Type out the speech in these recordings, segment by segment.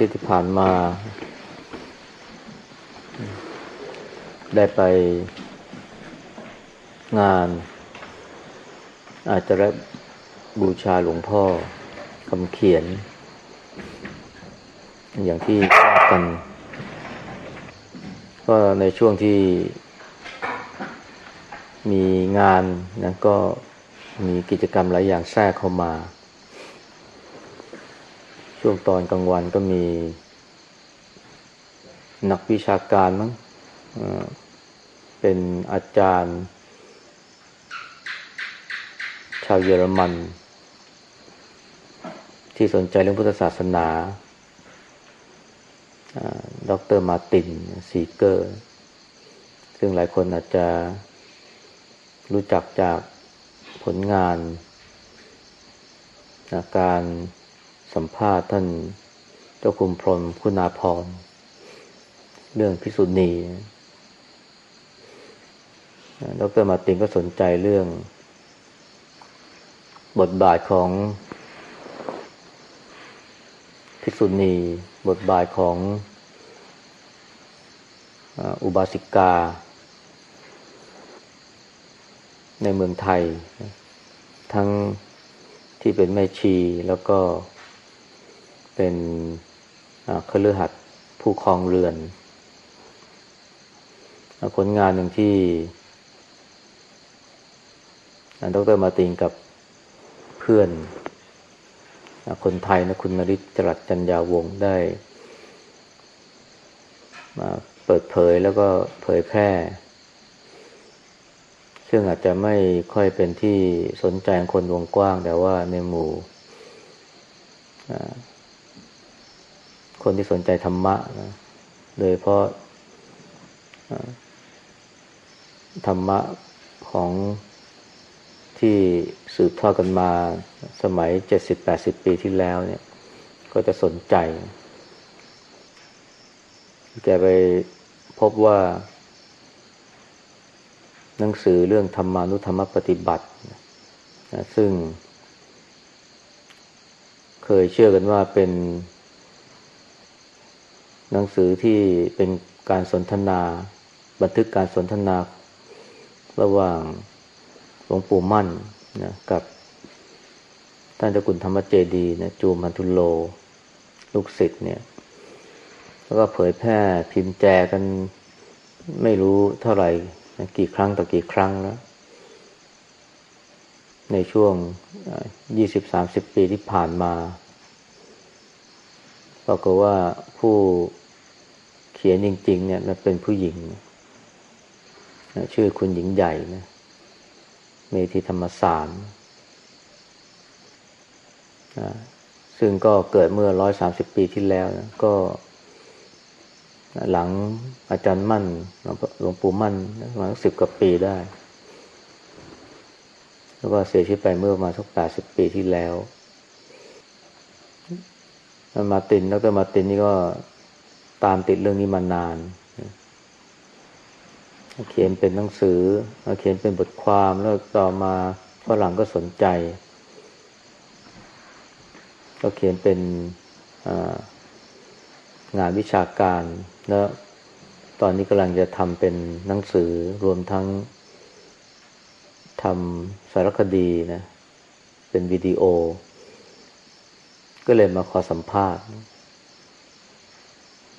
เมื่อวันที่ผ่านมา ได้ไปงาน อาจจะบบูชาหลวงพ่อคำเขียน อย่างที่ทราบกันก็ในช่วงที่มีงานนะก็มีกิจกรรมหลายอย่างแทรกเข้ามา ช่วงตอนกลางวันก็มี นักวิชาการมั้งเป็นอาจารย์ ชาวเยอรมัน ที่สนใจเรื่องพุทธศาสนาด็อกเตอร์มาร์ตินซีเกอร์ ซึ่งหลายคนอาจจะรู้จักจากผลงาน การ สัมภาษณ์ท่านเจ้าคุณพรมคุณาพร เรื่องพิสุณีดรมาตินก็สนใจเรื่อง บทบาทของพิสุณี บทบาทของอุบาสิกา ในเมืองไทย ทั้งที่เป็นแม่ชีแล้วก็ เป็นคฤหัสถ์ผู้ครองเรือนผลงานหนึ่งที่ดรมาตินกับเพื่อนคนไทยนะคุณนริศจรัสจัญญาวงได้ มาเปิดเผยแล้วก็เผยแพร่ ซึ่งอาจจะไม่ค่อยเป็นที่สนใจของคนวงกว้าง แต่ว่าในหมู่ คนที่สนใจธรรมะนะโดยเพราะธรรมะของที่สืบทอดกันมาสมัยเจ็ดสิบแปดสิบปีที่แล้วเนี่ย ก็จะสนใจ แกไปพบว่า หนังสือเรื่องธรรมานุธรรมปฏิบัตินะซึ่ง เคยเชื่อกันว่าเป็น หนังสือที่เป็นการสนทนา บันทึกการสนทนา ระหว่างหลวงปู่มั่นนะกับท่านเจ้าคุณธรรมเจดีนะจูมันทุโล ลูกศิษย์เนี่ย แล้วก็เผยแพร่พิมพ์แจกันไม่รู้เท่าไหร่กี่ครั้งต่อกี่ครั้งแล้ว ในช่วงยี่สิบสามสิบปีที่ผ่านมาปรากฏว่าผู้ ขียนจริง ๆ เนี่ยเป็นผู้หญิงนะชื่อคุณหญิงใหญ่นะเมธีธรรมสารนะซึ่งก็เกิดเมื่อร้อยสามสิบปีที่แล้วนะก็หลังอาจารย์มั่นหลวงปู่มั่นประมาณสิบกว่าปีได้ แล้วก็เสียชีวิตไปเมื่อมาสักแปดสิบปีที่แล้วมาตินแล้วก็มาตินนี่ก็ ตามติดเรื่องนี้มานาน เขียนเป็นหนังสือ เขียนเป็นบทความแล้วต่อมาฝรั่งก็สนใจ ก็เขียนเป็นงานวิชาการ แล้วตอนนี้กำลังจะทำเป็นหนังสือรวมทั้งทำสารคดีนะ เป็นวิดีโอ ก็เลยมาขอสัมภาษณ์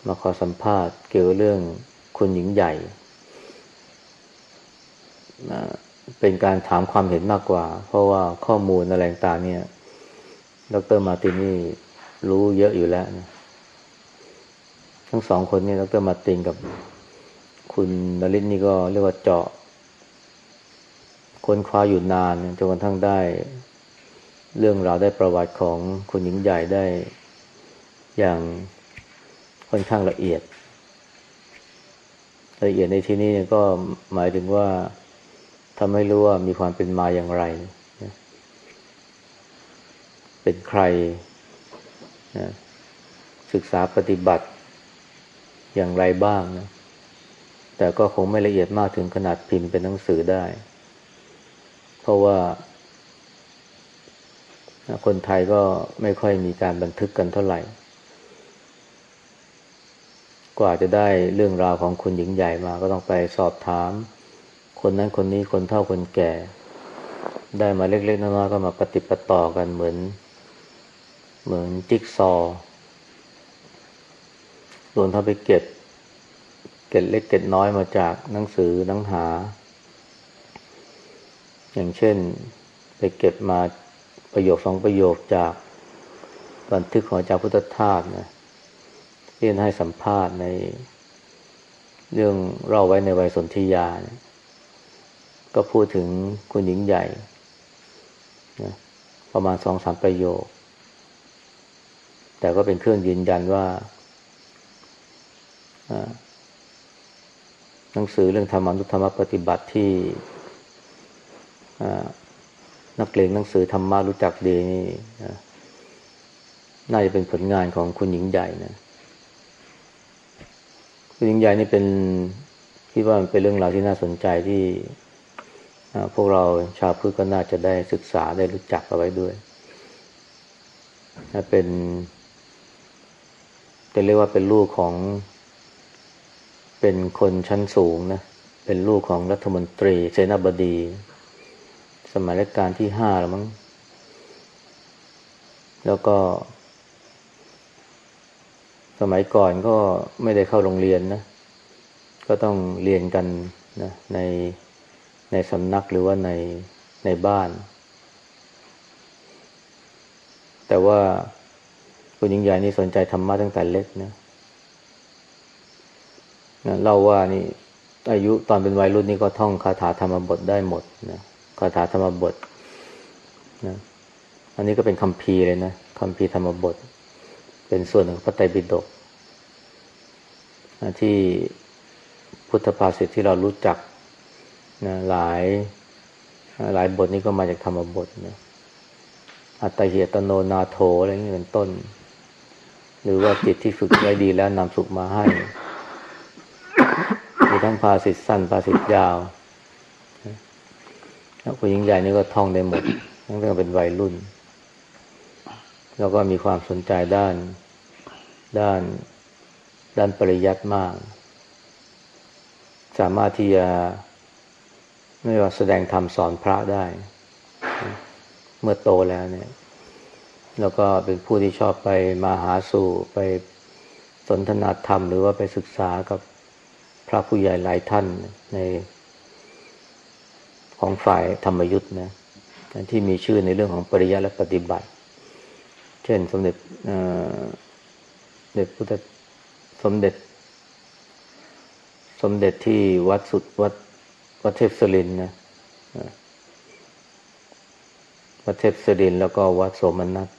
มาขอสัมภาษณ์เกี่ยวกับเรื่องคุณหญิงใหญ่นะเป็นการถามความเห็นมากกว่า เพราะว่าข้อมูลอะไรต่างเนี่ย ดรมาตินนี่รู้เยอะอยู่แล้วนะทั้งสองคนนี่ดรมาตินกับคุณนริศนี่ก็เรียกว่าเจาะ ค้นคว้าอยู่นานจนกระทั่งได้ เรื่องราวได้ประวัติของคุณหญิงใหญ่ได้อย่าง ค่อนข้างละเอียด ละเอียดในที่นี้ก็หมายถึงว่าทำให้รู้ว่ามีความเป็นมาอย่างไร เป็นใครนะศึกษาปฏิบัติอย่างไรบ้างนะแต่ก็คงไม่ละเอียดมากถึงขนาดพิมพ์เป็นหนังสือได้ เพราะว่า คนไทยก็ไม่ค่อยมีการบันทึกกันเท่าไหร่ กว่าจะได้เรื่องราวของคุณหญิงใหญ่มา ก็ต้องไปสอบถาม คนนั้นคนนี้คนเฒ่าคนแก่ ได้มาเล็กๆน้อยๆก็มาปฏิปต่อกันเหมือน เหมือนจิ๊กซอรวมถ้าไปเก็บ เก็บเล็กเก็บน้อยมาจากหนังสือหนังหา อย่างเช่นไปเก็บมาประโยคสองประโยคจากบันทึกของอาจารย์พุทธทาสนะ ที่ให้สัมภาษณ์ในเรื่องเล่าไว้ในวัยสนธิยานะก็พูดถึงคุณหญิงใหญ่นะประมาณสองสามประโยค แต่ก็เป็นเครื่องยืนยันว่าหนังสือเรื่องธรรมานุธรรมปฏิบัติที่นักเลงหนังสือธรรมะรู้จักดีนี่น่าจะเป็นผลงานของคุณหญิงใหญ่นะ คุณหญิงใหญ่นี่เป็นคิดว่ามันเป็นเรื่องราวที่น่าสนใจที่พวกเราชาวพุทธก็น่าจะได้ศึกษาได้รู้จักเอาไว้ด้วยเป็นจะเรียกว่าเป็นลูกของ เป็นคนชั้นสูงนะ เป็นลูกของรัฐมนตรีเสนาบดี สมัยรัชกาลที่ห้าแล้วมั้ง แล้วก็ สมัยก่อนก็ไม่ได้เข้าโรงเรียนนะ ก็ต้องเรียนกันนะในในสำนักหรือว่าในในบ้าน แต่ว่าคุณหญิงใหญ่นี่สนใจธรรมะตั้งแต่เล็กนะนะเล่าว่านี่อายุตอนเป็นวัยรุ่นนี่ก็ท่องคาถาธรรมบทได้หมดนะคาถาธรรมบทนะอันนี้ก็เป็นคำพีเลยนะคำพีธรรมบท เป็นส่วนของพระไตรปิฎกที่พุทธภาษิตที่เรารู้จักนะหลายหลายบทนี้ก็มาจากธรรมบทนะอัตเหียตโนนาโถอะไรอย่างนี้เป็นต้น หรือว่าจิตที่ฝึกไว้ดีแล้วนำสุขมาให้ มีทั้งภาษิตสั้นภาษิตยาวแล้วผู้หญิงใหญ่นี่ก็ท่องได้หมดตั้งแต่เป็นวัยรุ่น แล้วก็มีความสนใจด้าน ด้าน ด้านปริยัติมาก สามารถที่จะไม่ว่าแสดงธรรมสอนพระได้ เมื่อโตแล้วเนี่ย แล้วก็เป็นผู้ที่ชอบไปมาหาสู่ไปสนทนาธรรม หรือว่าไปศึกษากับพระผู้ใหญ่หลายท่านในของฝ่ายธรรมยุทธ์นะที่มีชื่อในเรื่องของปริยัติและปฏิบัติ เช่น สมเด็จเด็จพุทธสมเด็จ สมเด็จที่วัดสุดวัดวัดเทพสรินนะวัดเทพสรินแล้วก็วัดโสมนัส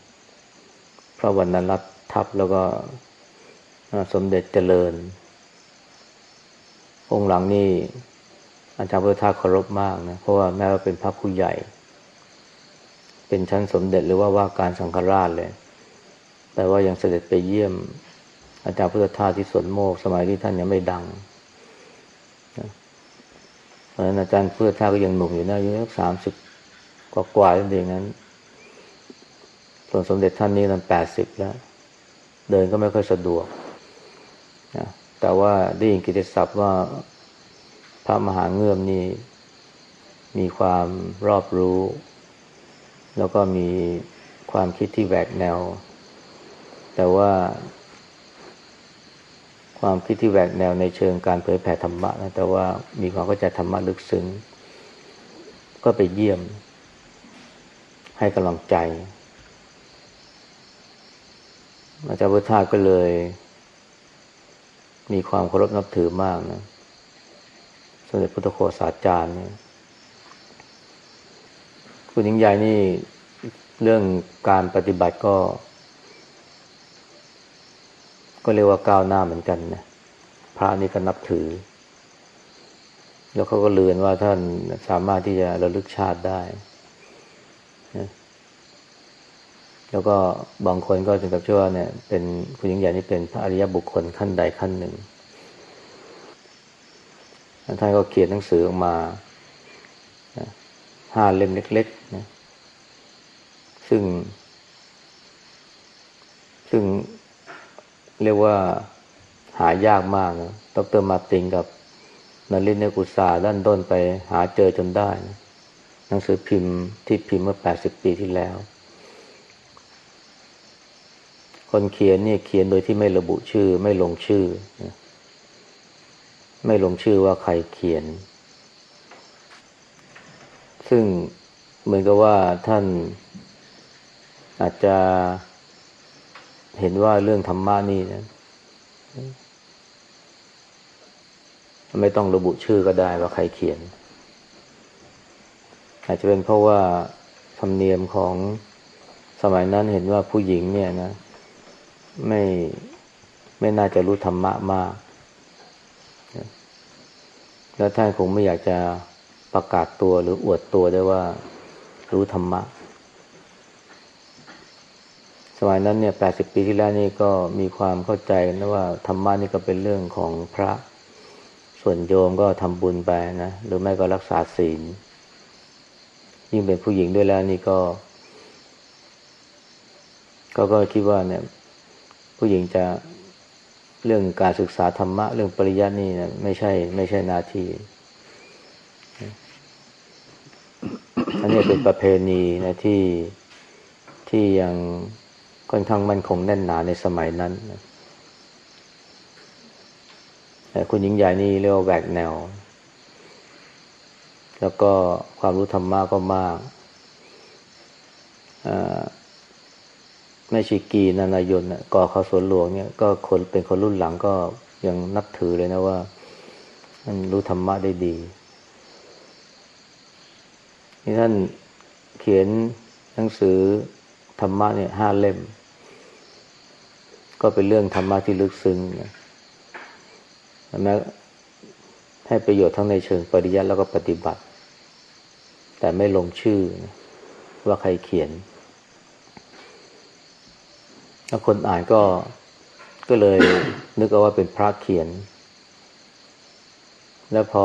พระวรรณรัตนทับแล้วก็สมเด็จเจริญ องค์หลังนี่อาจารย์พุทธาเคารพมากนะเพราะว่าแม้ว่าเป็นพระผู้ใหญ่ เป็นชั้นสมเด็จหรือว่าว่าการสังฆราชเลย แต่ว่ายังเสด็จไปเยี่ยม อาจารย์พุทธทาสที่สวนโมก สมัยที่ท่านยังไม่ดังเพราะฉะนั้นอาจารย์พื่อท่าก็ยังหนุ่มอยู่นะอายุสักสามสิบกว่ากว่าเองนั้น ส่วนสมเด็จท่านนี้นั้นแปดสิบแล้ว เดินก็ไม่ค่อยสะดวกนะแต่ว่าได้ยินกิตติศัพท์ว่าพระมหาเงื่อมนี่มีความรอบรู้ แล้วก็มีความคิดที่แหวกแนว แต่ว่า ความคิดที่แหวกแนวในเชิงการเผยแผ่ธรรมะนะแต่ว่ามีความเข้าใจธรรมะลึกซึ้ง ก็ไปเยี่ยม ให้กำลังใจ อาจารย์พุทธาก็เลย มีความเคารพนับถือมากนะสมเด็จพุทธโฆษาจารย์เนี่ยคุณหญิงใหญ่นี่เรื่องการปฏิบัติก็ ก็เรียกว่าก้าวหน้าเหมือนกันนะพระนี่ก็นับถือ แล้วเขาก็เลือนว่าท่านสามารถที่จะระลึกชาติได้นะแล้วก็บางคนก็ถึงกับเชื่อว่าเนี่ย เป็นผู้หญิงใหญ่นี่เป็นพระอริยบุคคลขั้นใดขั้นหนึ่งท่านก็เขียนหนังสือออกมาห้าเล่มเล็กๆนะซึ่ง ซึ่ง เรียกว่าหายากมากนะดรมาติงกับนรินเนกุสาด้านด้นไปหาเจอจนได้นะหนังสือพิมพ์ที่พิมพ์เมื่อแปดสิบปีที่แล้ว คนเขียนนี่เขียนโดยที่ไม่ระบุชื่อ ไม่ลงชื่อ ไม่ลงชื่อว่าใครเขียน ซึ่งเหมือนกับว่าท่านอาจจะ เห็นว่าเรื่องธรรมะนี่นะไม่ต้องระบุชื่อก็ได้ว่าใครเขียน อาจจะเป็นเพราะว่าธรรมเนียมของสมัยนั้นเห็นว่าผู้หญิงเนี่ยนะ ไม่ไม่น่าจะรู้ธรรมะมาก แล้วท่านคงไม่อยากจะประกาศตัวหรืออวดตัวได้ว่ารู้ธรรมะ มัยนั้นเนี่ยแปดสิบปีที่แล้วนี่ก็มีความเข้าใจนะว่าธรรมะนี่ก็เป็นเรื่องของพระ ส่วนโยมก็ทำบุญไปนะ หรือไม่ก็รักษาศีล ยิ่งเป็นผู้หญิงด้วยแล้วนี่ก็ ก็ก็คิดว่าเนี่ย ผู้หญิงจะเรื่องการศึกษาธรรมะ เรื่องปริยัตินี่นะไม่ใช่ ไม่ใช่นาทีอันนี้เป็นประเพณีนะที่ที่ยัง ค่อนข้างมั่นคงแน่นหนาในสมัยนั้นแต่คุณหญิงใหญ่นี่เรียกว่าแหวกแนว แล้วก็ความรู้ธรรมะก็มากแม่ชีกีนานายนก่อเขาสวนหลวงเนี่ยก็คนเป็นคนรุ่นหลังก็ยังนับถือเลยนะว่า มันรู้ธรรมะได้ดีนี่ท่านเขียนหนังสือธรรมะเนี่ยห้าเล่ม ก็เป็นเรื่องธรรมะที่ลึกซึ้งนะแม้ให้ประโยชน์ทั้งในเชิงปริยัติแล้วก็ปฏิบัติ แต่ไม่ลงชื่อว่าใครเขียนแล้วคนอ่านก็ก็เลยนึกเอาว่าเป็นพระเขียน แล้วพอ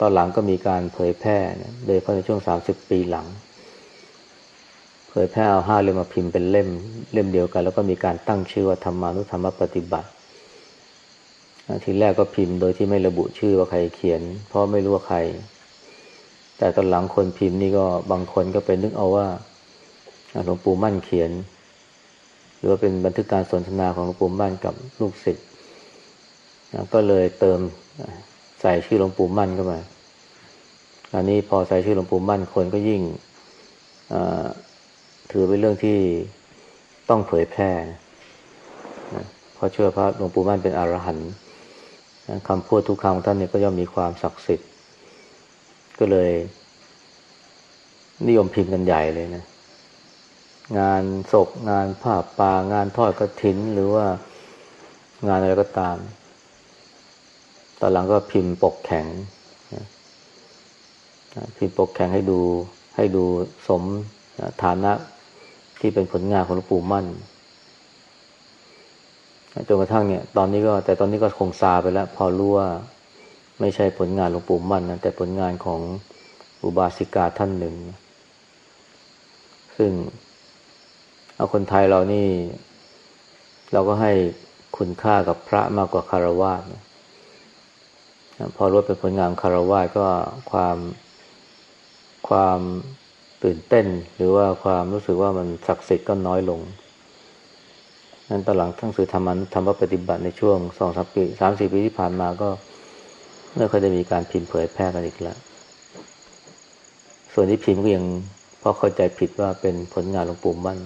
ตอนหลังก็มีการเผยแพร่โดยเฉพาะในช่วงสามสิบปีหลัง ผยแพร่เอาห้าเล่มมาพิมพ์เป็นเล่มเล่มเดียวกัน แล้วก็มีการตั้งชื่อว่าธรรมานุธรรมปฏิบัติทีแรกก็พิมพ์โดยที่ไม่ระบุชื่อว่าใครเขียน เพราะไม่รู้ว่าใคร แต่ตอนหลังคนพิมพ์นี่ก็บางคนก็ไปนึกเอาว่าหลวงปู่มั่นเขียน หรือว่าเป็นบันทึกการสนทนาของหลวงปู่มั่นกับลูกศิษย์ก็เลยเติมใส่ชื่อหลวงปู่มั่นเข้ามาอันนี้พอใส่ชื่อหลวงปู่มั่นคนก็ยิ่ง ถือเป็นเรื่องที่ต้องเผยแพร่เพราะเชื่อพระหลวงปู่มั่นเป็นอรหันต์คำพูดทุกคำของท่านเนี่ยก็ย่อมมีความศักดิ์สิทธิ์ ก็เลย นิยมพิมพ์กันใหญ่เลยนะ งานศพงานผ้าป่างานทอดกระถิน หรือว่างานอะไรก็ตาม ตอนหลังก็พิมพ์ปกแข็งพิมพ์ปกแข็งให้ดูให้ดูสมฐานะ ที่เป็นผลงานของหลวงปู่มั่นจนกระทั่งเนี่ย ตอนนี้ก็ แต่ตอนนี้ก็คงซาไปแล้ว พอรู้ว่าไม่ใช่ผลงานหลวงปู่มั่นนะแต่ผลงานของอุบาสิกาท่านหนึ่ง ซึ่งเอาคนไทยเรานี่ เราก็ให้คุณค่ากับพระมากกว่าคารวะนะพอรู้เป็นผลงานคารวะก็ความความ ตื่นเต้น หรือว่าความรู้สึกว่ามันศักดิ์สิทธิ์ก็น้อยลงนั้นตอนหลังทั้งสื่อธรรมันธรรมปฏิบัติในช่วงสองสามปีสามสี่ปีที่ผ่านมาก็ไม่เคยได้มีการพิมพ์เผยแพร่กันอีกแล้ว ส่วนที่พิมพ์ก็ยังเพราะเข้าใจผิดว่าเป็นผลงานหลวงปู่มั่น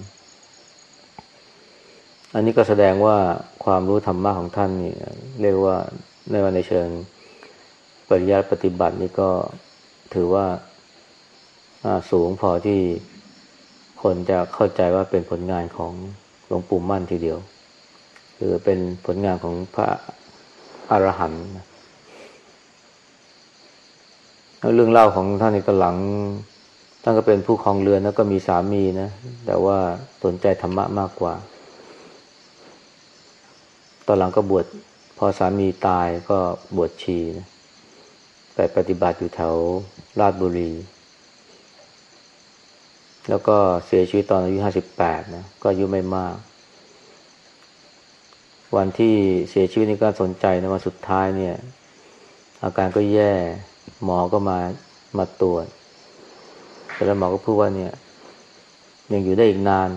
อันนี้ก็แสดงว่าความรู้ธรรมะของท่านนี่เรียกว่าในวันในเชิงปริยัติปฏิบัตินี่ก็ถือว่า สูงพอที่คนจะเข้าใจว่าเป็นผลงานของหลวงปู่มั่นทีเดียว คือเป็นผลงานของพระอรหันต์เรื่องเล่าของท่านในตอนหลัง ท่านก็เป็นผู้ครองเรือนแล้วก็มีสามีนะ แต่ว่าสนใจธรรมะมากกว่า ตอนหลังก็บวชพอสามีตายก็บวชชีนะไปปฏิบัติอยู่แถวราชบุรี แล้วก็เสียชีวิตตอนอายุห้าสิบแปดนะ ก็อายุไม่มาก วันที่เสียชีวิตนี่ก็สนใจนะว่าสุดท้ายเนี่ย อาการก็แย่ หมอก็มามาตรวจแต่แล้วหมอก็พูดว่าเนี่ย ยังอยู่ได้อีกนาน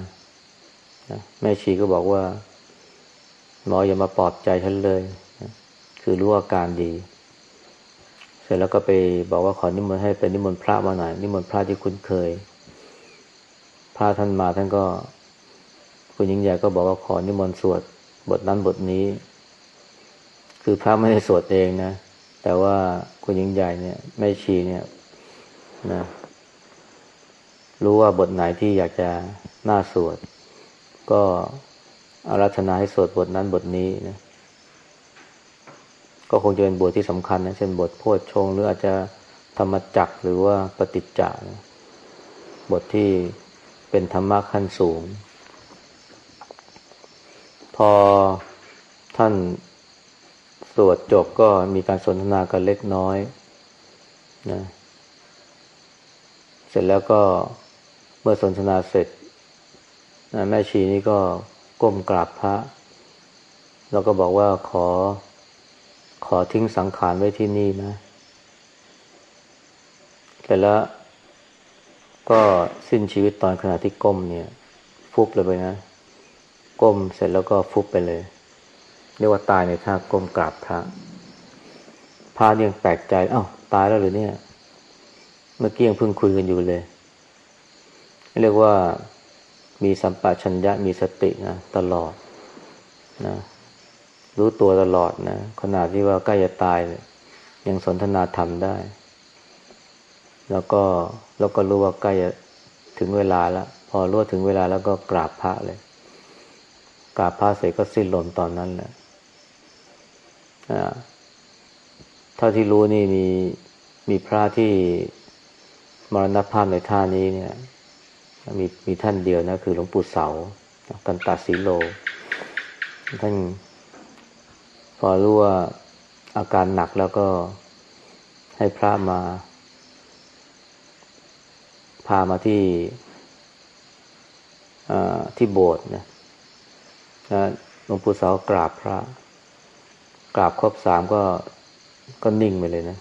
นะแม่ชีก็บอกว่า หมออย่ามาปลอบใจฉันเลยนะคือรู้อาการดี เสร็จแล้วก็ไปบอกว่าขอนิมนต์ให้เป็นนิมนต์พระมาหน่อยนิมนต์พระที่คุ้นเคย พระท่านมาท่านก็คุณยิงใหญ่ก็บอกว่าขอนิมนต์สวดบทนั้นบทนี้ คือพระไม่ได้สวดเองนะ แต่ว่าคุณยิงใหญ่เนี่ยแม่ชีเนี่ยนะรู้ว่าบทไหนที่อยากจะน่าสวด ก็อารัธนาให้สวดบทนั้นบทนี้นะก็คงจะเป็นบทที่สำคัญนะเช่นบทโพชฌงหรืออาจจะธรรมจักหรือว่าปฏิจจานะบทที่ เป็นธรรมะขั้นสูง พอท่านสวดจบก็มีการสนทนากันเล็กน้อยนะเสร็จแล้วก็เมื่อสนทนาเสร็จแม่ชีนี่ก็ก้มกราบพระ แล้วก็บอกว่าขอขอทิ้งสังขารไว้ที่นี่นะ แต่แล้ว ก็สิ้นชีวิตตอนขณะที่ก้มเนี่ย ฟุบเลยไปนะ ก้มเสร็จแล้วก็ฟุบไปเลย เรียกว่าตายในท่าก้มกราบพระพระยังแปลกใจเอา้าตายแล้วหรือเนี่ย เมื่อกี้ยังเพิ่งคุยกันอยู่เลย เรียกว่ามีสัมปชัญญะมีสตินะตลอดนะรู้ตัวตลอดนะขนาดที่ว่าใกล้จะตายเลยยังสนทนาธรรมได้ แล้วก็แล้วก็รู้ว่าใกล้จะถึงเวลาแล้ว พอรู้ถึงเวลาแล้วก็กราบพระเลย กราบพระเสร็จก็สิ้นลมตอนนั้นแหละเท่าที่รู้นี่มีมีพระที่มรณภาพในท่านี้เนี่ย มีมีท่านเดียวนะ คือหลวงปู่เสา กันตาสีโล ท่านพอรู้ว่าอาการหนักแล้วก็ให้พระมา พามาที่ที่โบสถ์นะหลวงปู่เสากราบพระ กราบครบสามก็ก็นิ่งไปเลยนะ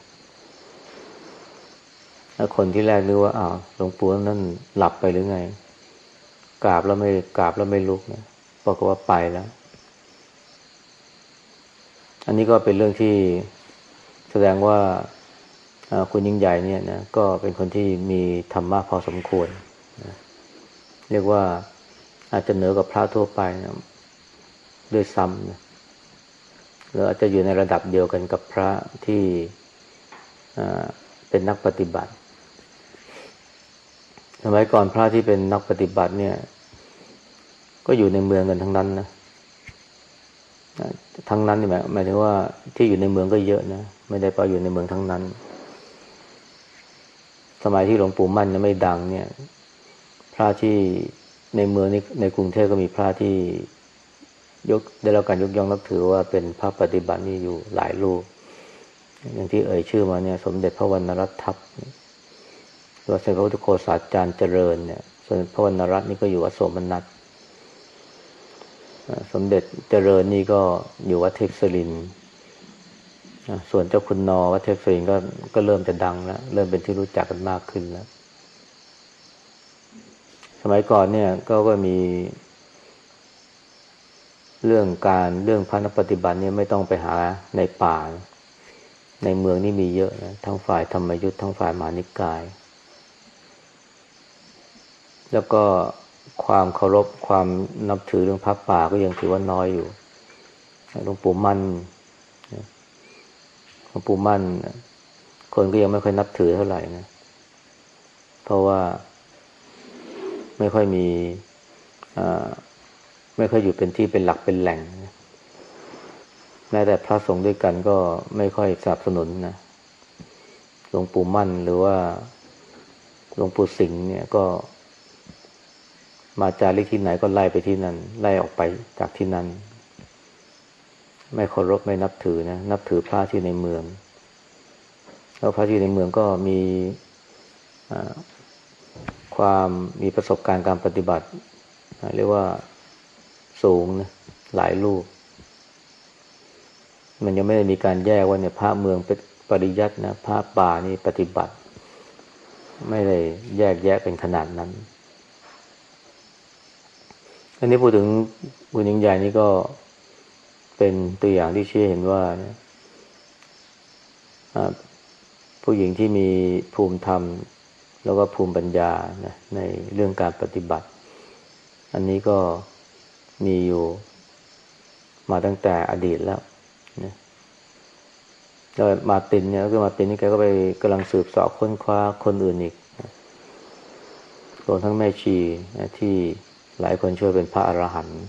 แล้วคนที่แรกนึกว่าอ้าวหลวงปู่นั่นหลับไปหรือไง กราบแล้วไม่กราบแล้วไม่ลุกนะบอกว่าไปแล้ว อันนี้ก็เป็นเรื่องที่แสดงว่า คุณยิ่งใหญ่เนี่ยนะก็เป็นคนที่มีธรรมะพอสมควรนะเรียกว่าอาจจะเหนือกว่าพระทั่วไปนะด้วยซ้ำนะหรืออาจจะอยู่ในระดับเดียวกันกับพระที่เป็นนักปฏิบัติสมัยก่อนพระที่เป็นนักปฏิบัติเนี่ย ก็อยู่ในเมืองกันทั้งนั้นนะทั้งนั้นนี่หมายหมายถึงว่าที่อยู่ในเมืองก็เยอะนะไม่ได้ไปอยู่ในเมืองทั้งนั้น สมัยที่หลวงปู่มั่นยังไม่ดังเนี่ย พระที่ในเมืองนี้ในกรุงเทพก็มีพระที่ยกได้รับการยกย่องนับถือว่าเป็นพระปฏิบัตินี่อยู่หลายรูป อย่างที่เอ่ยชื่อมาเนี่ย สมเด็จพระวรรณรัตน์ทัพตัวเสด็จพระพุทธโฆษาจารย์เจริญเนี่ยส่วนพระวรรณรัตน์นี่ก็อยู่วัดโสมนัสสมเด็จเจริญนี่ก็อยู่วัดเทพศริน ส่วนเจ้าคุณนอวัดเทพศรินก็ก็เริ่มจะดังแล้วเริ่มเป็นที่รู้จักกันมากขึ้นแล้ว สมัยก่อนเนี่ย ก็ก็มี เรื่องการเรื่องพระนักปฏิบัติเนี่ยไม่ต้องไปหาในป่า ในเมืองนี่มีเยอะนะทั้งฝ่ายธรรมยุทธ์ทั้งฝ่ายมานิกาย แล้วก็ความเคารพความนับถือเรื่องพระป่าก็ยังถือว่าน้อยอยู่หลวงปู่มั่น ลวงปู่มั่น คนก็ยังไม่ค่อยนับถือเท่าไหร่นะ เพราะว่าไม่ค่อยมีไม่ค่อยอยู่เป็นที่เป็นหลักเป็นแหล่งแม้แต่พระสงฆ์ด้วยกันก็ไม่ค่อยสนับสนุนนะหลวงปู่มั่นหรือว่าหลวงปู่สิงห์เนี่ยก็ มาจาริกที่ไหนก็ไล่ไปที่นั่น ไล่ออกไปจากที่นั่น ไม่เคารพไม่นับถือนะนับถือพระที่ในเมือง แล้วพระที่ในเมืองก็มีความมีประสบการณ์การปฏิบัติ เรียกว่าสูงนะหลายรูป มันยังไม่ได้มีการแยกว่าเนี่ยพระเมืองเป็นปริยัตินะพระป่านี่ปฏิบัติ ไม่ได้แยกแยะเป็นขนาดนั้น อันนี้พูดถึงบุญยิ่งใหญ่นี่ก็ เป็นตัวอย่างที่ชี้เห็นว่าผู้หญิงที่มีภูมิธรรม แล้วก็ภูมิปัญญานะในเรื่องการปฏิบัติ อันนี้ก็มีอยู่มาตั้งแต่อดีตแล้วนะแล้วมาตินเนี่ยก็มาตินนี่แกก็ไปกำลังสืบสอบค้นคว้าคนอื่นอีกรวมทั้งแม่ชีนะที่หลายคนช่วยเป็นพระอรหันต์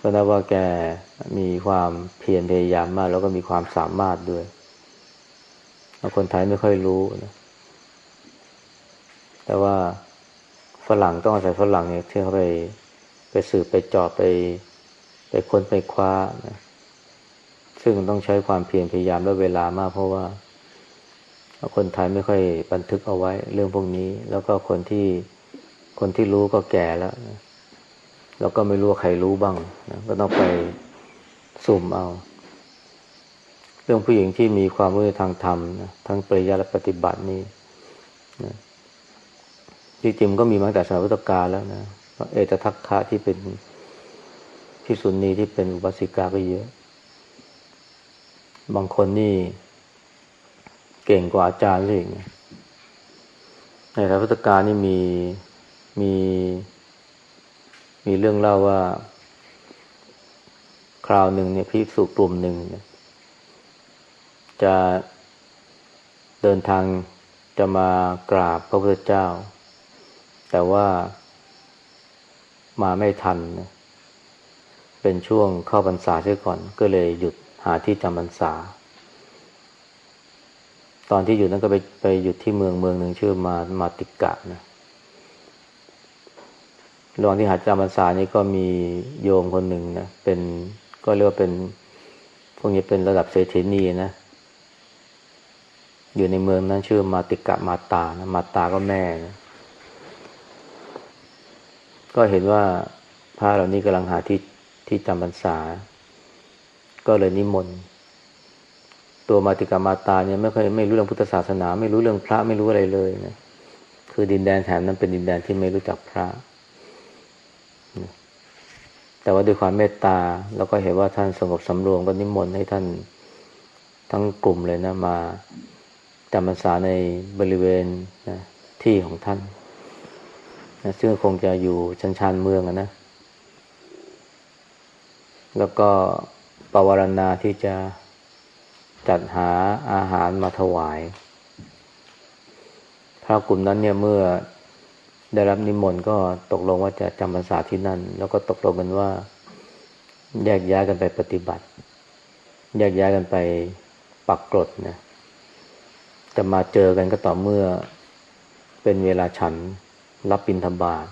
ก็นับว่าแกมีความเพียรพยายามมาก แล้วก็มีความสามารถด้วยคนไทยไม่ค่อยรู้นะแต่ว่าฝรั่งต้องอาศัยฝรั่งเนี่ยที่เขาไปไปสืบไปจอบไป ไปค้นไปคว้านะซึ่งต้องใช้ความเพียรพยายามและเวลามาก เพราะว่า คนไทยไม่ค่อยบันทึกเอาไว้ เรื่องพวกนี้ แล้วก็คนที่คนที่รู้ก็แก่แล้วนะ แล้วก็ไม่รู้ว่าใครรู้บ้างนะก็ต้องไปสุ่มเอา เรื่องผู้หญิงที่มีความรู้ทางธรรมนะทั้งปริยัติและปฏิบัตินี่นะจริงก็มีมาตั้งแต่สมัยพุทธกาลแล้วนะเอตทัคคะที่เป็นที่สุนีที่เป็นอุบาสิกาก็เยอะ บางคนนี่เก่งกว่าอาจารย์เลยในสมัยพุทธกาลนี่มีมี มีเรื่องเล่าว่า คราวหนึ่งเนี่ยพิสุกลุ่มหนึ่งเนี่ยจะเดินทางจะมากราบพระพุทธเจ้า แต่ว่ามาไม่ทันนะเป็นช่วงเข้าพรรษาเสียก่อน ก็เลยหยุดหาที่จำพรรษา ตอนที่อยู่นั้นก็ไปไปหยุดที่เมืองเมืองหนึ่งชื่อมามาติกะนะ ระหว่างที่หาจำพรรษานี้ก็มีโยมคนหนึ่งนะเป็นก็เรียกว่าเป็น พวกนี้เป็นระดับเศรษฐีนีนะอยู่ในเมืองนั้นชื่อมาติกะมาตานะมาตาก็แม่นะก็เห็นว่าพระเหล่านี้กำลังหาที่ที่จำพรรษา ก็เลยนิมนต์ตัวมาติกามาตาเนี่ยไม่เคยไม่รู้เรื่องพุทธศาสนา ไม่รู้เรื่องพระไม่รู้อะไรเลยนะคือดินแดนแถบนั้นเป็นดินแดนที่ไม่รู้จักพระ แต่ว่าด้วยความเมตตาแล้วก็เห็นว่าท่านสงบสำรวมก็นิมนต์ให้ท่านทั้งกลุ่มเลยนะมาจำพรรษาในบริเวณนะที่ของท่านนะซึ่งคงจะอยู่ชันชานเมืองนะ แล้วก็ปวารณาที่จะจัดหาอาหารมาถวาย พระกลุ่มนั้นเนี่ยเมื่อ ได้รับนิมนต์ก็ตกลงว่าจะจำพรรษาที่นั่น แล้วก็ตกลงกันว่า แยกย้ายกันไปปฏิบัติ แยกย้ายกันไปปักกรดนะจะมาเจอกันก็ต่อเมื่อเป็นเวลาฉันรับบิณฑบาต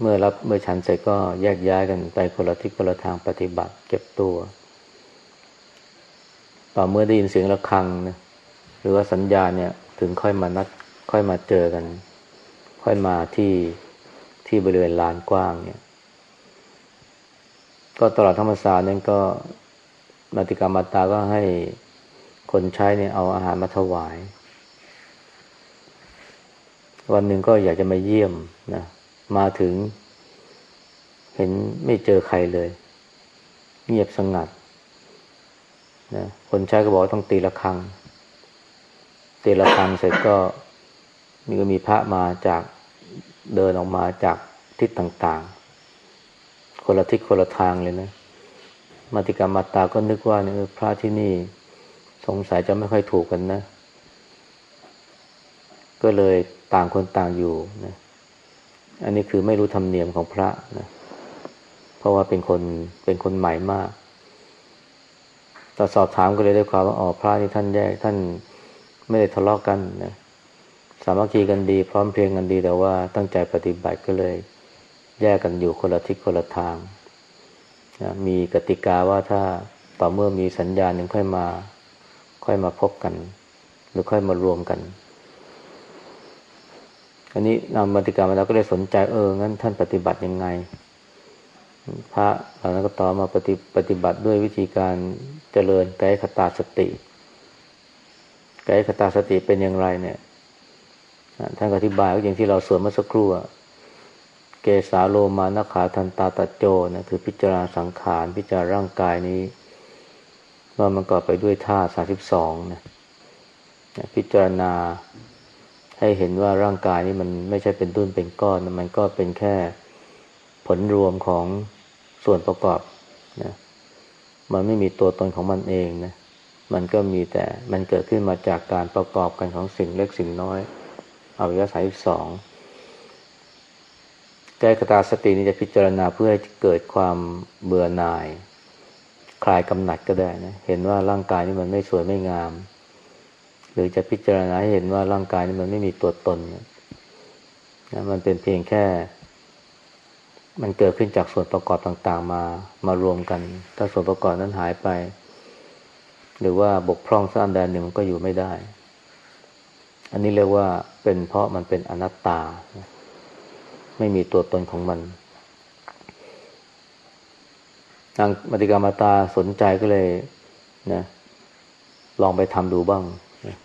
เมื่อรับเมื่อฉันเสร็จก็แยกย้ายกันไปคนละทิศคนละทางปฏิบัติเก็บตัวต่อเมื่อได้ยินเสียงะระฆังนะหรือว่าสัญญาเนี่ย ถึงค่อยมานัดค่อยมาเจอกัน ค่อยมาที่ที่บริเวณลานกว้างเนี่ย ก็ตลอดธรรมศาสตร์นั้นก็มาติกามาตาก็ให้คนใช้เนี่ยเอาอาหารมาถวาย วันหนึ่งก็อยากจะมาเยี่ยมนะมาถึง เห็นไม่เจอใครเลย เงียบสงัดนะคนใช้ก็บอกต้องตีละครังตีละครังเสร็จก็ มีก็มีพระมาจากเดินออกมาจากทิศต่างๆ คนละทิศคนละทางเลยนะ มาติกรรมาตาก็นึกว่าเนี่ยพระที่นี่สงสัยจะไม่ค่อยถูกกันนะ ก็เลยต่างคนต่างอยู่นะ อันนี้คือไม่รู้ธรรมเนียมของพระนะ เพราะว่าเป็นคนเป็นคนใหม่มากแต่สอบถามก็เลยได้ความว่าอ๋อพระนี่ท่านแยกท่านไม่ได้ทะเลาะกกันนะามัคคีกันดี พร้อมเพรียงกันดีแต่ว่าตั้งใจปฏิบัติก็เลย แยกกันอยู่คนละทิศคนละทางนะมีกติกาว่าถ้าต่อเมื่อมีสัญญาณหนึ่งค่อยมา ค่อยมาพบกัน หรือค่อยมารวมกัน อันนี้นำบัติกรรมมาแล้วก็เลยสนใจเอองั้นท่านปฏิบัติยังไง พระเหล่านั้นก็ต่อมาปฏิปฏิบัติด้วยวิธีการเจริญไกายคตาสติไกายคตาสติเป็นอย่างไรเนี่ย ท่านอธิบายก็อย่างที่เราสวนเมื่อสักครู่เกสาโลมานขาทันตาตะโจนะคือพิจารณาสังขาร พิจารณาร่างกายนี้ว่ามันก่อไปด้วยท่าสาสิบสองนะพิจารณาให้เห็นว่าร่างกายนี้มันไม่ใช่เป็นตุ้นเป็นก้อน มันก็เป็นแค่ผลรวมของส่วนประกอบนะมันไม่มีตัวตนของมันเองนะมันก็มีแต่มันเกิดขึ้นมาจากการประกอบกันของสิ่งเล็กสิ่งน้อย อวัยวะสายสองแก้กตาสตินี้จะพิจารณาเพื่อให้เกิดความเบื่อหน่าย คลายกำหนัดก็ได้นะ เห็นว่าร่างกายนี้มันไม่สวยไม่งาม หรือจะพิจารณาหเห็นว่าร่างกายนี้มันไม่มีตัวตนนะมันเป็นเพียงแค่ มันเกิดขึ้นจากส่วนประกอบต่างๆ มามารวมกัน ถ้าส่วนประกอบนั้นหายไป หรือว่าบกพร่องสักอันใดหนึ่งมันก็อยู่ไม่ได้ อันนี้เรียกว่าเป็นเพราะมันเป็นอนัตตา ไม่มีตัวตนของมันนางมติกามาตาสนใจก็เลยนะลองไปทำดูบ้างนะ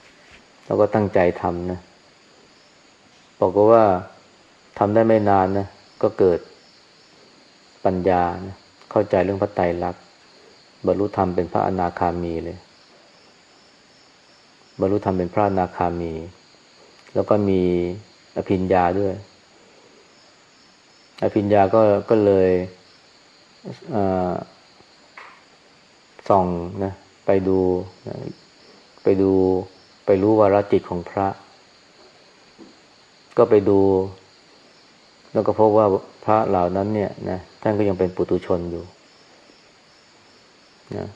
แล้วก็ตั้งใจทำนะบอกว่าทำได้ไม่นานนะก็เกิดปัญญานะเข้าใจเรื่องพระไตรลักษณ์บรรลุธรรมเป็นพระอนาคามีเลย บรรลุธรรมเป็นพระนาคามี แล้วก็มีอภิญญาด้วย อภิญญาก็ก็เลยส่องนะไปดูไปดูไปรู้วาระจิตของพระ ก็ไปดู แล้วก็พบว่าพระเหล่านั้นเนี่ยนะท่านก็ยังเป็นปุตุชนอยู่นะ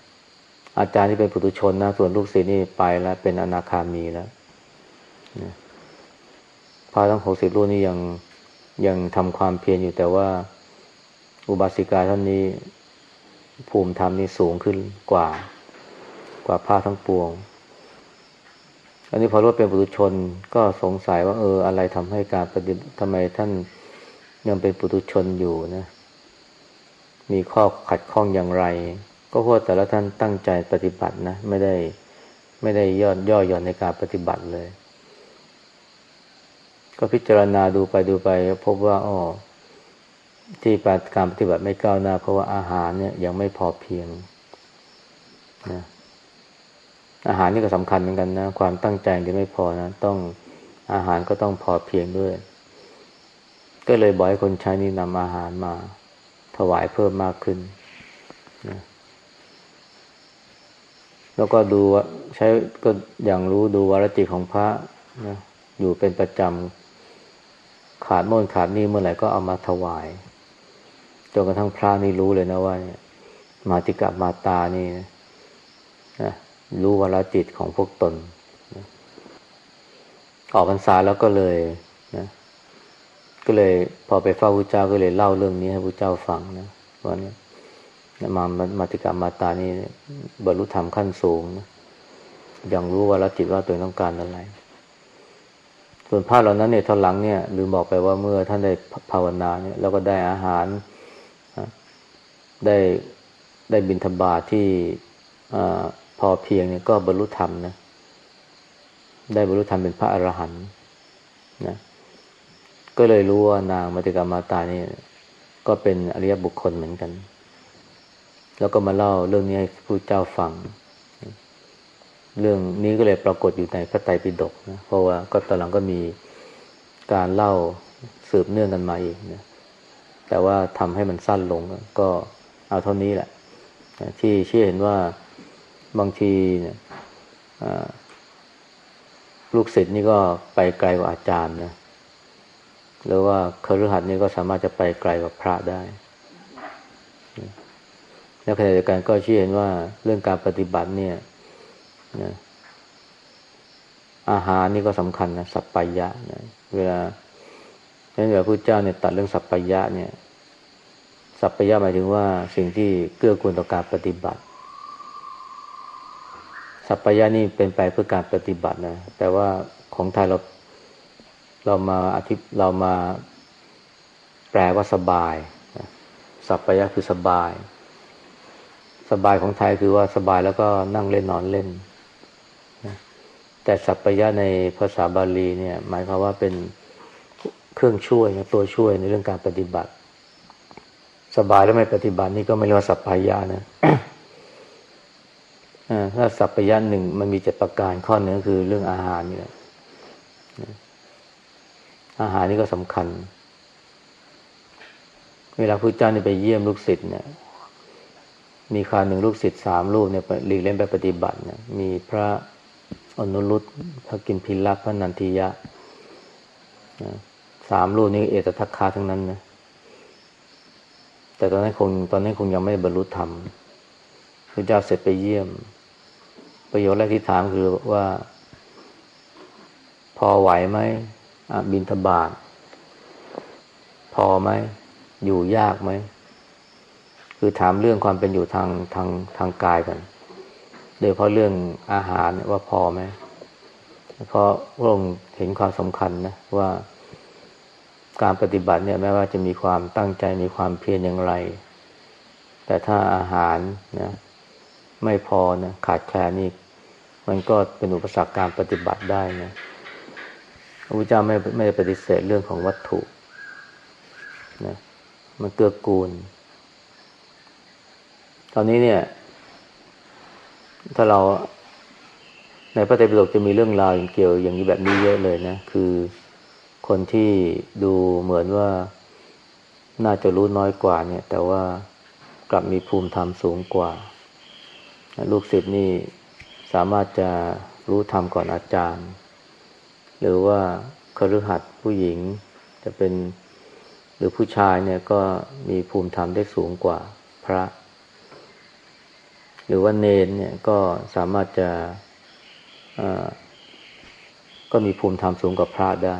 อาจารย์ที่เป็นปุตุชนนะส่วนลูกศิษย์นี่ไปแล้ว เป็นอนาคามีแล้วนะพระทั้งหกสิบรูปนี่ยังยังทำความเพียรอยู่แต่ว่า อุบาสิกาท่านนี้ ภูมิธรรมนี่สูงขึ้นกว่า กว่าพระทั้งปวง อันนี้พอรู้เป็นปุถุชนก็สงสัยว่า เออ อะไรทำให้การปฏิบัติทำไมท่านยังเป็นปุถุชนอยู่นะ มีข้อขัดข้องอย่างไร ก็เพราะแต่ละท่านตั้งใจปฏิบัตินะ ไม่ได้ไม่ได้ย่อย่อหย่อนในการปฏิบัติเลย ก็พิจารณาดูไปดูไปพบว่าอ๋อที่ปฏิการปฏิบัติไม่ก้าวหน้า เพราะว่าอาหารเนี่ยยังไม่พอเพียงนะอาหารนี่ก็สำคัญเหมือนกันนะ ความตั้งใจที่ไม่พอนะ ต้องอาหารก็ต้องพอเพียงด้วย ก็เลยบอกให้คนใช้นี่นำอาหารมา ถวายเพิ่มมากขึ้นนะ แล้วก็ดูใช้ก็อย่างรู้ดูวารจิตของพระนะอยู่เป็นประจำขาดโน่นขาดนี่เมื่อไหร่ก็เอามาถวายจนกระทั่งพระนี่รู้เลยนะว่าเนี่ยมาติกะมาตานี่นะรู้วารจิตของพวกตนนะออกพรรษาแล้วก็เลยนะก็เลยพอไปเฝ้าพระเจ้าก็เลยเล่าเรื่องนี้ให้พระเจ้าฟังนะว่าเนี่ย มามาติกามาตานี่บรรลุธรรมขั้นสูงนะยังรู้ว่าละจิตว่าตัวต้องการอะไร ส่วนพระเหล่านั้นเนี่ยทอนหลังเนี่ยลืมบอกไปว่าเมื่อท่านได้ภาวนาเนี่ยแล้วก็ได้อาหาร ได้ได้บิณฑบาตทที่อพอเพียงเนี่ยก็บรรลุธรรมนะ ได้บรรลุธรรมเป็นพระอรหันต์นะ ก็เลยรู้ว่านางมัติกามาตานี่ก็เป็นอริยบุคคลเหมือนกัน แล้วก็มาเล่าเรื่องนี้ให้ผู้เจ้าฟัง เรื่องนี้ก็เลยปรากฏอยู่ในพระไตรปิฎกนะเพราะว่าก็ตอนหลังก็มีการเล่าสืบเนื่องกันมาอีกนะแต่ว่าทำให้มันสั้นลงก็เอาเท่านี้แหละ ที่เชื่อเห็นว่าบางทีเนี่ยลูกศิษย์นี่ก็ไปไกลกว่าอาจารย์นะหรือว่าคฤหัสถ์นี่ก็สามารถจะไปไกลกว่าพระได้ แล้วขณะเดียวกันก็เชื่อเห็นว่าเรื่องการปฏิบัติเนี่ยนะอาหารนี่ก็สำคัญนะสัพพยะนะเวลาเพราะฉะนั้นเวลาพระเจ้าเนี่ยตัดเรื่องสัพพยะเนี่ย สัพพยะหมายถึงว่าสิ่งที่เกื้อกูลต่อการปฏิบัติ สัพพยะนี่เป็นไปเพื่อการปฏิบัตินะแต่ว่าของไทยเราเรามาอธิเรามาแปลว่าสบาย สัพพยะคือสบาย สบายของไทยคือว่าสบายแล้วก็นั่งเล่นนอนเล่นนะแต่สัพพยะในภาษาบาลีเนี่ย หมายความว่าเป็นเครื่องช่วยนะตัวช่วยในเรื่องการปฏิบัติ สบายแล้วไม่ปฏิบัตินี่ก็ไม่เรียกว่าสัพพยะนะถ้าสัพพยะหนึ่งมันมีเจ็ดประการข้อหนึ่งคือเรื่องอาหารนี่แหละอาหารนี่ก็สำคัญ เวลาพระเจ้านี่ไปเยี่ยมลูกศิษย์เนี่ย มีคราวหนึ่งลูกศิษย์สามรูปเนี่ยหลีกเล่นไปปฏิบัติเนี่ยมีพระอนุรุตพระกินพิลักพระนันทิยะสามรูปนี้เอตทัคคาทั้งนั้นนะแต่ตอนนั้นคงตอนนั้นคงยังไม่บรรลุธรรมพระเจ้าเสร็จไปเยี่ยม ประโยชน์แรกที่ถามคือว่า พอไหวไหมบินทบาทพอไหมอยู่ยากไหม คือถามเรื่องความเป็นอยู่ทางทางทางกายกันโดยเพราะเรื่องอาหารว่าพอไหมเพราะพระองค์เห็นความสำคัญนะว่าการปฏิบัติเนี่ยแม้ว่าจะมีความตั้งใจมีความเพียรอย่างไร แต่ถ้าอาหารนะไม่พอนะขาดแคลนนี่มันก็เป็นอุปสรรคการปฏิบัติได้นะพระพุทธเจ้าไม่ไม่ปฏิเสธเรื่องของวัตถุนะมันเกื้อกูล ตอนนี้เนี่ย ถ้าเราในพระไตรปิฎกจะมีเรื่องราวเกี่ยวอย่างนี้แบบนี้เยอะเลยนะ คือคนที่ดูเหมือนว่าน่าจะรู้น้อยกว่าเนี่ย แต่ว่ากลับมีภูมิธรรมสูงกว่า ลูกศิษย์นี่สามารถจะรู้ธรรมก่อนอาจารย์ หรือว่าคฤหัสถ์ผู้หญิงจะเป็นหรือผู้ชายเนี่ยก็มีภูมิธรรมได้สูงกว่าพระ หรือว่าเนนเนี่ยก็สามารถจะก็มีภูมิธรรมสูงกว่าพระได้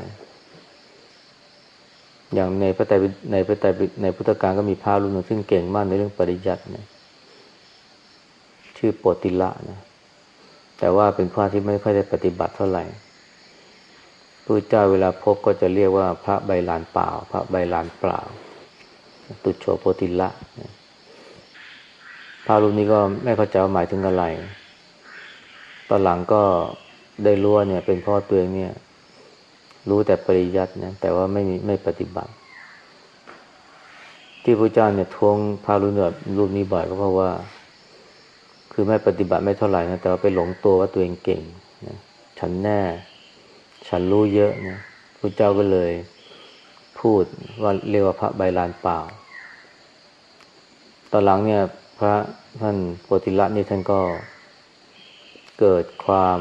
อย่างในพระไตรในพระไตรในพุทธการก็มีพระรุ่นหนึ่งซึ่งเก่งมากในเรื่องปริยัตินะชื่อโปติละนะ แต่ว่าเป็นพระที่ไม่ค่อยได้ปฏิบัติเท่าไหร่พระเจ้าเวลาพบก็จะเรียกว่าพระใบลานเปล่า พระใบลานเปล่า ตุโชโปติละ พระรูปนี้ก็ไม่เข้าใจว่าหมายถึงอะไร ตอนหลังก็ได้รู้ว่าเนี่ย เป็นพ่อตัวเองเนี่ย รู้แต่ปริยัตินะแต่ว่าไม่มีไม่ปฏิบัติ ที่พระเจ้าเนี่ยทวงพารุนแบบรูปนี้บ่อยก็เพราะว่า คือไม่ปฏิบัติไม่เท่าไหร่นะแต่ว่าไปหลงตัวว่าตัวเองเก่งนะฉันแน่ ฉันรู้เยอะนะพระเจ้าก็เลย พูดว่าเรียกว่าพระใบลานเปล่าตอนหลังเนี่ย พระท่านโพธิละนี่ท่านก็เกิดความ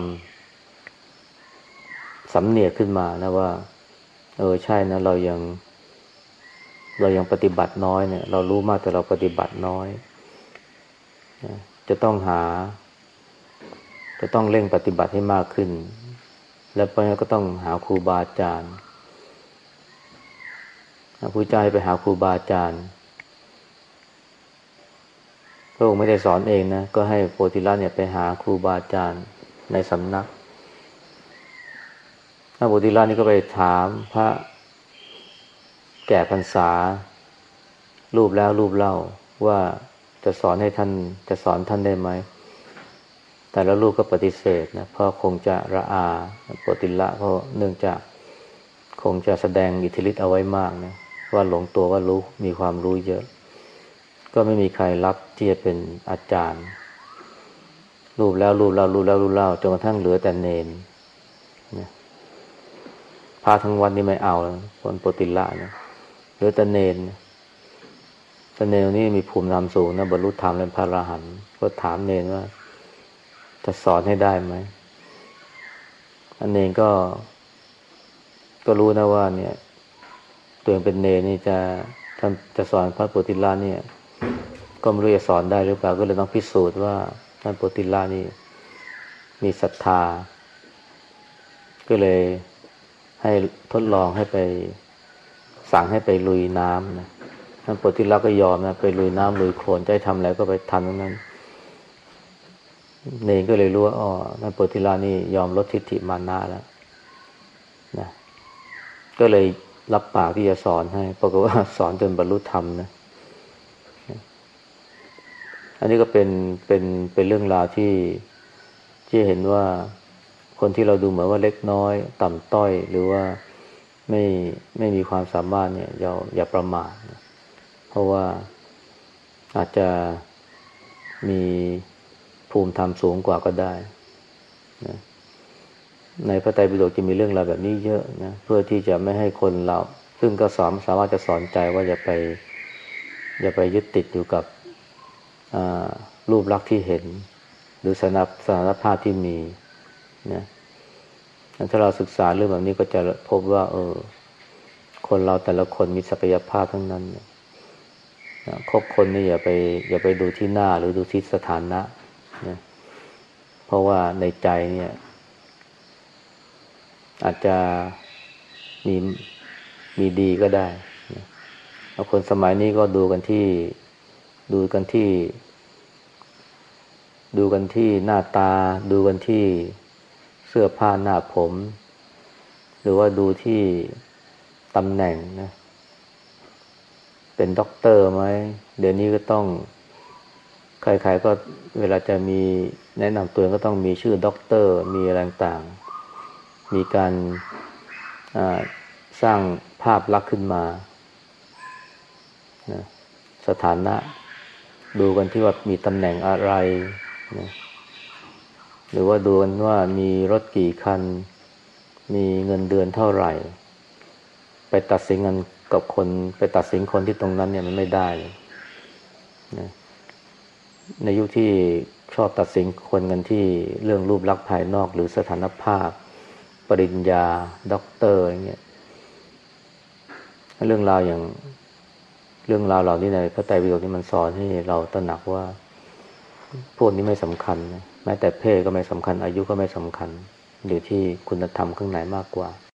สำเนียกขึ้นมานะว่า เออใช่นะ เรายัง เรายังปฏิบัติน้อยเนี่ย เรารู้มากแต่เราปฏิบัติน้อย จะต้องหา จะต้องเร่งปฏิบัติให้มากขึ้น แล้วเพราะนั้นก็ต้องหาครูบาอาจารย์ครูใจไปหาครูบาอาจารย์ พระองค์ไม่ได้สอนเองนะ ก็ให้โพธิละเนี่ยไปหาครูบาอาจารย์ในสำนักพระโพธิรานี่ก็ไปถามพระแก่พรรษา รูปแล้วรูปเล่าว่าจะสอนให้ท่านจะสอนท่านได้ไหม แต่แล้วลูกก็ปฏิเสธนะเพราะคงจะระอาโปติละเพราะเนื่องจากคงจะแสดงอิทธิฤทธิ์เอาไว้มากนะว่าหลงตัวว่ารู้มีความรู้เยอะ ก็ไม่มีใครรับที่จะเป็นอาจารย์ รูปแล้วรูปเล่ารูปแล้วรูปเล่าจนกระทั่งเหลือแต่เนนนะพาทั้งวันนี่ไม่เอาแล้วคนปติละเนี่ยหรือแตะเนนตะเนนนี่มีภูมิธรรมสูงนะบรรลุธรรมเป็นพระอรหันต์ก็ถามเนนว่า จะสอนให้ได้ไหมอันเนนก็ก็รู้นะว่า เนี่ย ตัวเองเป็นเนนนี่จะท่านจะสอนพระปติละเนี่ย ก็ไม่รู้จะสอนได้หรือเปล่าก็เลยต้องพิสูจน์ว่าท่านปุติละนี่มีศรัทธา ก็เลยให้ทดลองให้ไปสั่งให้ไปลุยน้ำนะท่านปฏิรักก็ยอมนะไปลุยน้ำลุยโคลนจะให้ทำอะไรก็ไปทำตรงนั้นเนก็เลยรู้ว่าอ๋อท่านปฏิรานี่ยอมลดทิฏฐิมานะแล้วนะก็เลยรับปากที่จะสอนให้ปรากฏว่าสอนจนบรรลุธรรมนะ อันนี้ก็เป็นเป็นเป็นเรื่องราวที่ที่เห็นว่าคนที่เราดูเหมือนว่าเล็กน้อย ต่ำต้อย หรือว่าไม่ไม่มีความสามารถเนี่ยอย่าอย่าประมาทเพราะว่าอาจจะมีภูมิธรรมสูงกว่าก็ได้นะในพระไตรปิฎกจะมีเรื่องราวแบบนี้เยอะนะเพื่อที่จะไม่ให้คนเรา ซึ่งก็สอนสามารถจะสอนใจว่าอย่าไป อย่าไปยึดติดอยู่กับ รูปลักษณ์ที่เห็น หรือสถานสถานภาพที่มีนะถ้าเราศึกษาเรื่องแบบนี้ก็จะพบว่า เออ คนเราแต่ละคนมีศักยภาพทั้งนั้นนะคบคนนี่อย่าไป อย่าไปดูที่หน้าหรือดูที่สถานะนะเพราะว่าในใจเนี่ย อาจจะมีมีดีก็ได้นะคนสมัยนี้ก็ดูกันที่ ดูกันที่ ดูกันที่หน้าตา ดูกันที่เสื้อผ้าหน้าผม หรือว่าดูที่ตำแหน่งนะ เป็นด็อกเตอร์ไหมเดี๋ยวนี้ก็ต้องใครๆก็เวลาจะมีแนะนำตัวก็ต้องมีชื่อด็อกเตอร์ มีอะไรต่างมีการสร้างภาพลักษณ์ขึ้นมานะสถานะ ดูกันที่ว่ามีตำแหน่งอะไรนะหรือว่าดูกันว่ามีรถกี่คัน มีเงินเดือนเท่าไหร่ ไปตัดสินกันกับคน ไปตัดสินคนที่ตรงนั้นเนี่ยมันไม่ได้นะในยุคที่ชอบตัดสินคนกันที่เรื่องรูปลักษณ์ภายนอก หรือสถานภาพ ปริญญา ด็อกเตอร์อย่างเงี้ยเรื่องราวอย่าง เรื่องราวเหล่านี้ในพระไตรปิฎกนี่มันสอนให้เราตระหนักว่า พวกนี้ไม่สำคัญนะแม้แต่เพศก็ไม่สำคัญ อายุก็ไม่สำคัญ อยู่ที่คุณธรรมข้างในมากกว่า